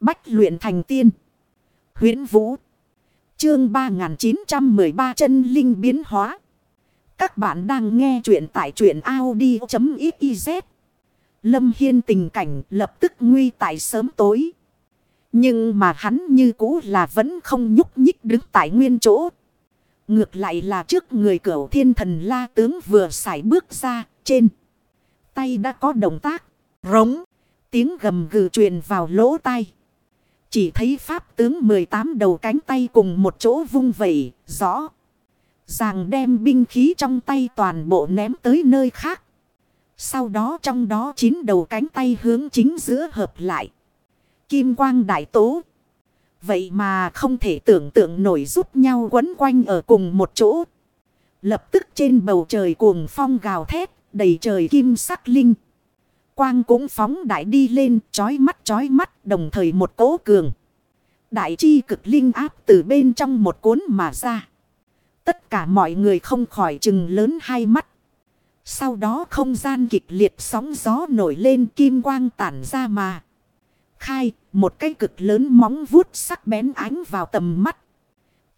Bách luyện thành tiên. huyễn Vũ. Chương 3913 chân linh biến hóa. Các bạn đang nghe truyện tại truyện Audi.xyz. Lâm Hiên tình cảnh lập tức nguy tại sớm tối. Nhưng mà hắn như cũ là vẫn không nhúc nhích đứng tại nguyên chỗ. Ngược lại là trước người cửu thiên thần la tướng vừa xài bước ra trên. Tay đã có động tác. Rống. Tiếng gầm gừ truyền vào lỗ tai. Chỉ thấy pháp tướng 18 đầu cánh tay cùng một chỗ vung vẩy, rõ. Ràng đem binh khí trong tay toàn bộ ném tới nơi khác. Sau đó trong đó chín đầu cánh tay hướng chính giữa hợp lại. Kim quang đại tố. Vậy mà không thể tưởng tượng nổi giúp nhau quấn quanh ở cùng một chỗ. Lập tức trên bầu trời cuồng phong gào thét, đầy trời kim sắc linh. Quang cũng phóng đại đi lên, chói mắt chói mắt, đồng thời một cỗ cường. Đại chi cực linh áp từ bên trong một cuốn mà ra. Tất cả mọi người không khỏi chừng lớn hai mắt. Sau đó không gian kịch liệt sóng gió nổi lên kim quang tản ra mà. Khai, một cái cực lớn móng vuốt sắc bén ánh vào tầm mắt.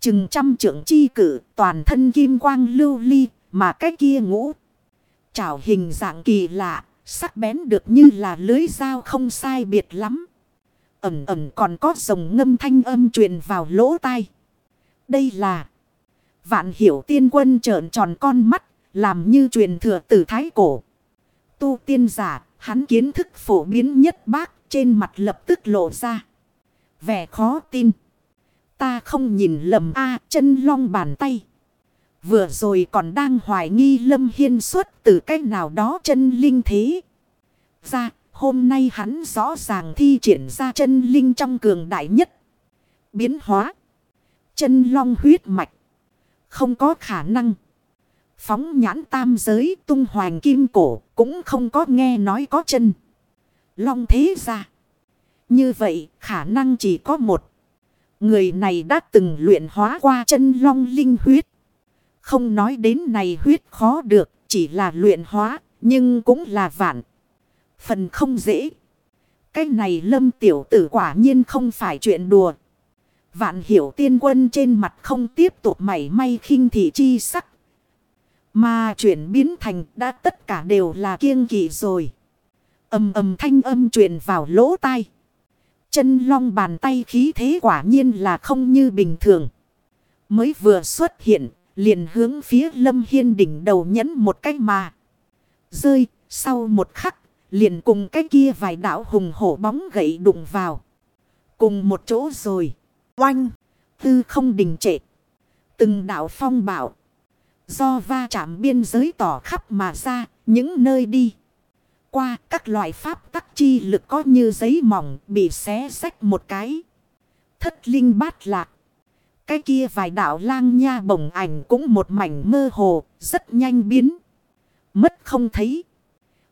Chừng trăm trưởng chi cử, toàn thân kim quang lưu ly, mà cái kia ngũ. Chảo hình dạng kỳ lạ, sắc bén được như là lưới dao không sai biệt lắm. Ẩm ẩm còn có dòng ngâm thanh âm truyền vào lỗ tai. Đây là vạn hiểu tiên quân trợn tròn con mắt, làm như truyền thừa từ thái cổ. Tu tiên giả, hắn kiến thức phổ biến nhất bác trên mặt lập tức lộ ra. Vẻ khó tin. Ta không nhìn lầm a chân long bàn tay. Vừa rồi còn đang hoài nghi Lâm Hiên xuất từ cách nào đó chân linh thế. Ra, hôm nay hắn rõ ràng thi triển ra chân linh trong cường đại nhất. Biến hóa. Chân long huyết mạch. Không có khả năng. Phóng nhãn tam giới tung hoàng kim cổ cũng không có nghe nói có chân. Long thế ra. Như vậy khả năng chỉ có một. Người này đã từng luyện hóa qua chân long linh huyết. Không nói đến này huyết khó được, chỉ là luyện hóa, nhưng cũng là vạn. Phần không dễ. Cái này lâm tiểu tử quả nhiên không phải chuyện đùa. Vạn hiểu tiên quân trên mặt không tiếp tục mảy may khinh thị chi sắc. Mà chuyển biến thành đã tất cả đều là kiêng kỵ rồi. âm âm thanh âm truyền vào lỗ tai. Chân long bàn tay khí thế quả nhiên là không như bình thường. Mới vừa xuất hiện, liền hướng phía lâm hiên đỉnh đầu nhấn một cái mà. Rơi, sau một khắc, liền cùng cái kia vài đạo hùng hổ bóng gậy đụng vào. Cùng một chỗ rồi. Oanh, tư không đình trệ. Từng đạo phong bảo. Do va chạm biên giới tỏ khắp mà ra, những nơi đi. Qua các loại pháp tắc chi lực có như giấy mỏng bị xé sách một cái. Thất linh bát lạc. Cái kia vài đạo lang nha bổng ảnh cũng một mảnh mơ hồ, rất nhanh biến. Mất không thấy.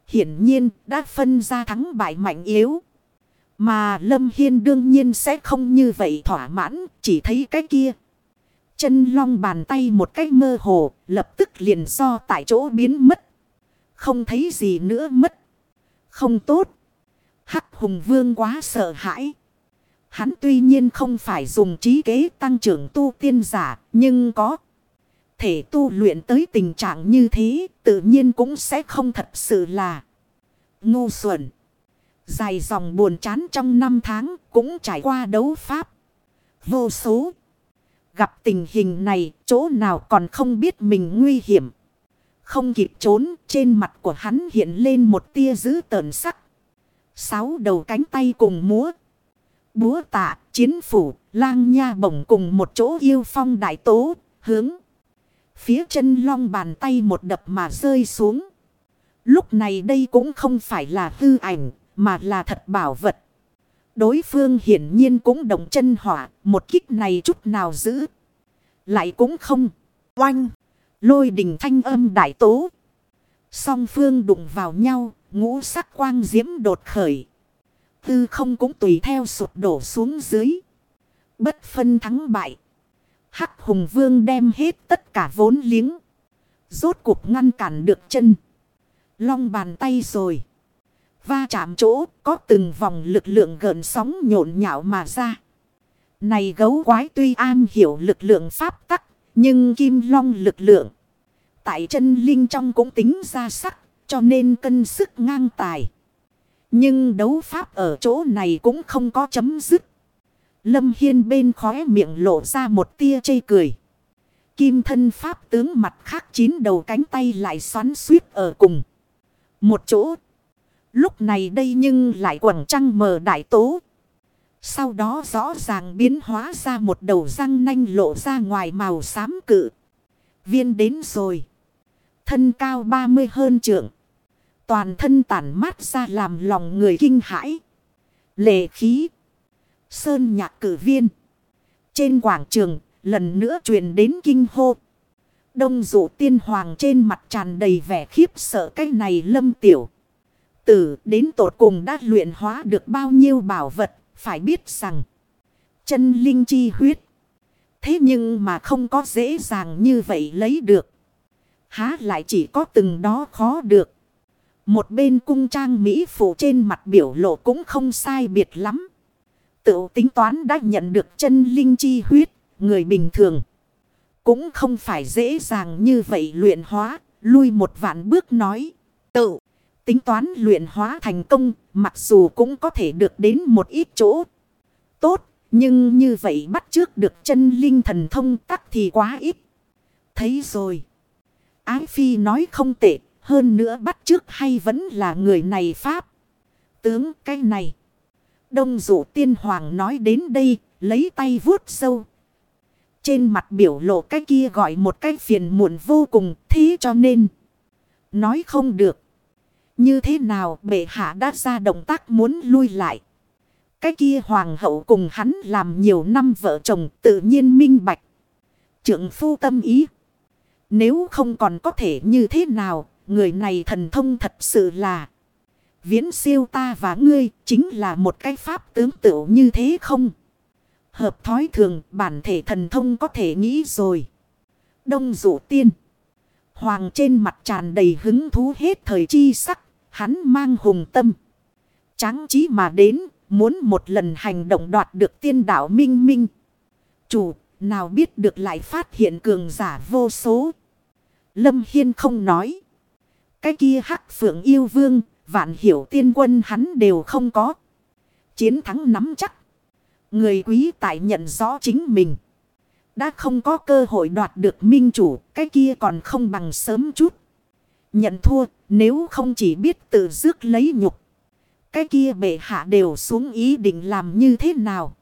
Hiển nhiên đã phân ra thắng bại mạnh yếu. Mà Lâm Hiên đương nhiên sẽ không như vậy thỏa mãn, chỉ thấy cái kia. Chân long bàn tay một cái mơ hồ, lập tức liền do tại chỗ biến mất. Không thấy gì nữa mất. Không tốt. Hắc hùng vương quá sợ hãi. Hắn tuy nhiên không phải dùng trí kế tăng trưởng tu tiên giả, nhưng có thể tu luyện tới tình trạng như thế, tự nhiên cũng sẽ không thật sự là ngu xuẩn. Dài dòng buồn chán trong năm tháng cũng trải qua đấu pháp. Vô số. Gặp tình hình này chỗ nào còn không biết mình nguy hiểm. Không kịp trốn trên mặt của hắn hiện lên một tia dữ tợn sắc. Sáu đầu cánh tay cùng múa. Búa tạ, chiến phủ, lang nha bổng cùng một chỗ yêu phong đại tố, hướng. Phía chân long bàn tay một đập mà rơi xuống. Lúc này đây cũng không phải là hư ảnh, mà là thật bảo vật. Đối phương hiển nhiên cũng động chân hỏa, một kích này chút nào giữ. Lại cũng không. Oanh! Lôi đình thanh âm đại tố. Song phương đụng vào nhau, ngũ sắc quang diễm đột khởi. Tư không cũng tùy theo sụp đổ xuống dưới. Bất phân thắng bại. Hắc hùng vương đem hết tất cả vốn liếng. Rốt cuộc ngăn cản được chân. Long bàn tay rồi. Va chạm chỗ có từng vòng lực lượng gợn sóng nhộn nhạo mà ra. Này gấu quái tuy an hiểu lực lượng pháp tắc. Nhưng kim long lực lượng. Tại chân linh trong cũng tính ra sắc. Cho nên cân sức ngang tài. Nhưng đấu pháp ở chỗ này cũng không có chấm dứt. Lâm Hiên bên khóe miệng lộ ra một tia chây cười. Kim thân pháp tướng mặt khác chín đầu cánh tay lại xoắn suýt ở cùng. Một chỗ. Lúc này đây nhưng lại quẩn trăng mờ đại tố. Sau đó rõ ràng biến hóa ra một đầu răng nanh lộ ra ngoài màu xám cự. Viên đến rồi. Thân cao 30 hơn trượng. Toàn thân tản mát ra làm lòng người kinh hãi. Lệ khí. Sơn nhạc cử viên. Trên quảng trường, lần nữa truyền đến kinh hô. Đông dụ tiên hoàng trên mặt tràn đầy vẻ khiếp sợ cái này lâm tiểu. Tử đến tột cùng đã luyện hóa được bao nhiêu bảo vật, phải biết rằng. Chân linh chi huyết. Thế nhưng mà không có dễ dàng như vậy lấy được. Há lại chỉ có từng đó khó được. Một bên cung trang Mỹ phụ trên mặt biểu lộ cũng không sai biệt lắm. Tự tính toán đã nhận được chân linh chi huyết, người bình thường. Cũng không phải dễ dàng như vậy luyện hóa, lui một vạn bước nói. Tự tính toán luyện hóa thành công, mặc dù cũng có thể được đến một ít chỗ. Tốt, nhưng như vậy bắt trước được chân linh thần thông tắc thì quá ít. Thấy rồi. Ái Phi nói không tệ, hơn nữa bắt trước hay vẫn là người này Pháp. Tướng cái này. Đông dụ tiên hoàng nói đến đây, lấy tay vuốt sâu. Trên mặt biểu lộ cái kia gọi một cái phiền muộn vô cùng, thế cho nên. Nói không được. Như thế nào bệ hạ đã ra động tác muốn lui lại. Cái kia hoàng hậu cùng hắn làm nhiều năm vợ chồng tự nhiên minh bạch. Trưởng phu tâm ý. Nếu không còn có thể như thế nào, người này thần thông thật sự là. Viễn siêu ta và ngươi, chính là một cái pháp tướng tựu như thế không? Hợp thói thường, bản thể thần thông có thể nghĩ rồi. Đông dụ tiên. Hoàng trên mặt tràn đầy hứng thú hết thời chi sắc. Hắn mang hùng tâm. Tráng trí mà đến. Muốn một lần hành động đoạt được tiên đạo minh minh. Chủ, nào biết được lại phát hiện cường giả vô số. Lâm Hiên không nói. Cái kia hắc phượng yêu vương, Vạn hiểu tiên quân hắn đều không có. Chiến thắng nắm chắc. Người quý tại nhận rõ chính mình. Đã không có cơ hội đoạt được minh chủ. Cái kia còn không bằng sớm chút. Nhận thua, nếu không chỉ biết tự dước lấy nhục. Cái kia bệ hạ đều xuống ý định làm như thế nào.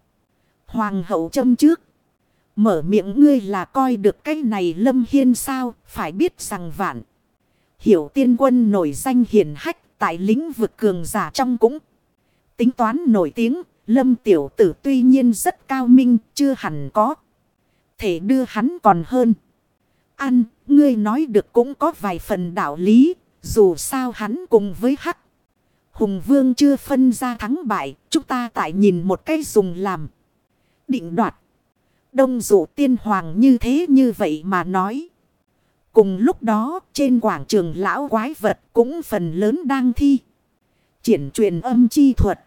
Hoàng hậu châm trước. Mở miệng ngươi là coi được cái này lâm hiên sao. Phải biết rằng vạn. Hiểu tiên quân nổi danh hiển hách tại lĩnh vực cường giả trong cũng tính toán nổi tiếng. Lâm tiểu tử tuy nhiên rất cao minh, chưa hẳn có. Thể đưa hắn còn hơn. Ăn, ngươi nói được cũng có vài phần đạo lý, dù sao hắn cùng với hắc. Hùng vương chưa phân ra thắng bại, chúng ta tại nhìn một cái dùng làm. Định đoạt. Đông dụ tiên hoàng như thế như vậy mà nói. Cùng lúc đó trên quảng trường lão quái vật cũng phần lớn đang thi. Triển truyền âm chi thuật.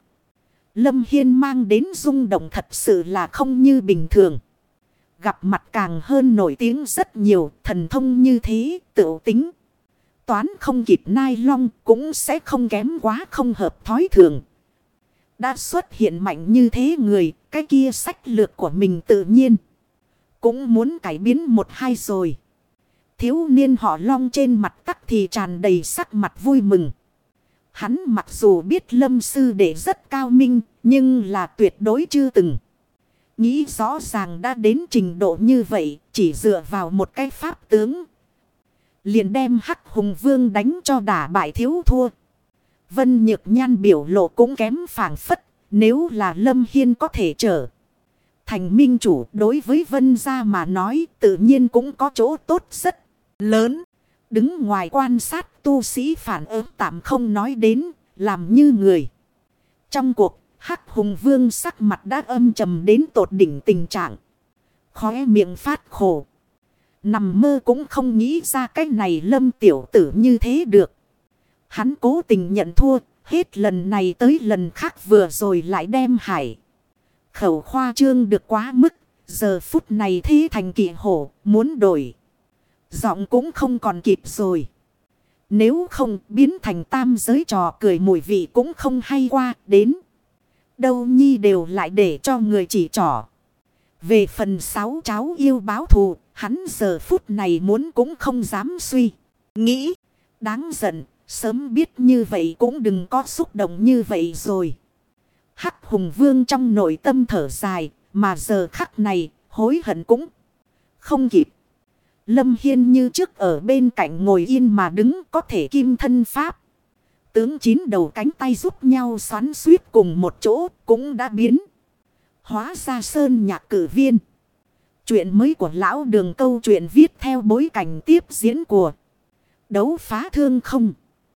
Lâm Hiên mang đến rung động thật sự là không như bình thường. Gặp mặt càng hơn nổi tiếng rất nhiều thần thông như thế tự tính. Toán không kịp nai long cũng sẽ không kém quá không hợp thói thường. Đã xuất hiện mạnh như thế người, cái kia sách lược của mình tự nhiên. Cũng muốn cải biến một hai rồi thiếu niên họ long trên mặt tắc thì tràn đầy sắc mặt vui mừng. Hắn mặc dù biết lâm sư đệ rất cao minh, nhưng là tuyệt đối chưa từng. Nghĩ rõ ràng đã đến trình độ như vậy, chỉ dựa vào một cái pháp tướng. Liền đem hắc hùng vương đánh cho đả bại thiếu thua. Vân nhược nhan biểu lộ cũng kém phản phất, nếu là lâm hiên có thể trở. Thành minh chủ đối với vân gia mà nói tự nhiên cũng có chỗ tốt rất lớn. Đứng ngoài quan sát tu sĩ phản ứng tạm không nói đến, làm như người. Trong cuộc, Hắc Hùng Vương sắc mặt đã âm trầm đến tột đỉnh tình trạng. Khóe miệng phát khổ. Nằm mơ cũng không nghĩ ra cái này lâm tiểu tử như thế được. Hắn cố tình nhận thua, Hết lần này tới lần khác vừa rồi lại đem hải. Khẩu khoa trương được quá mức. Giờ phút này thế thành kỵ hổ muốn đổi. Giọng cũng không còn kịp rồi. Nếu không biến thành tam giới trò cười mùi vị cũng không hay qua đến. Đâu nhi đều lại để cho người chỉ trỏ. Về phần sáu cháu yêu báo thù, hắn giờ phút này muốn cũng không dám suy. Nghĩ, đáng giận, sớm biết như vậy cũng đừng có xúc động như vậy rồi. Hắc hùng vương trong nội tâm thở dài, mà giờ khắc này, hối hận cũng không kịp. Lâm Hiên như trước ở bên cạnh ngồi yên mà đứng có thể kim thân pháp. Tướng chín đầu cánh tay giúp nhau xoắn suýt cùng một chỗ cũng đã biến. Hóa ra sơn nhạc cử viên. Chuyện mới của lão đường câu chuyện viết theo bối cảnh tiếp diễn của đấu phá thương không.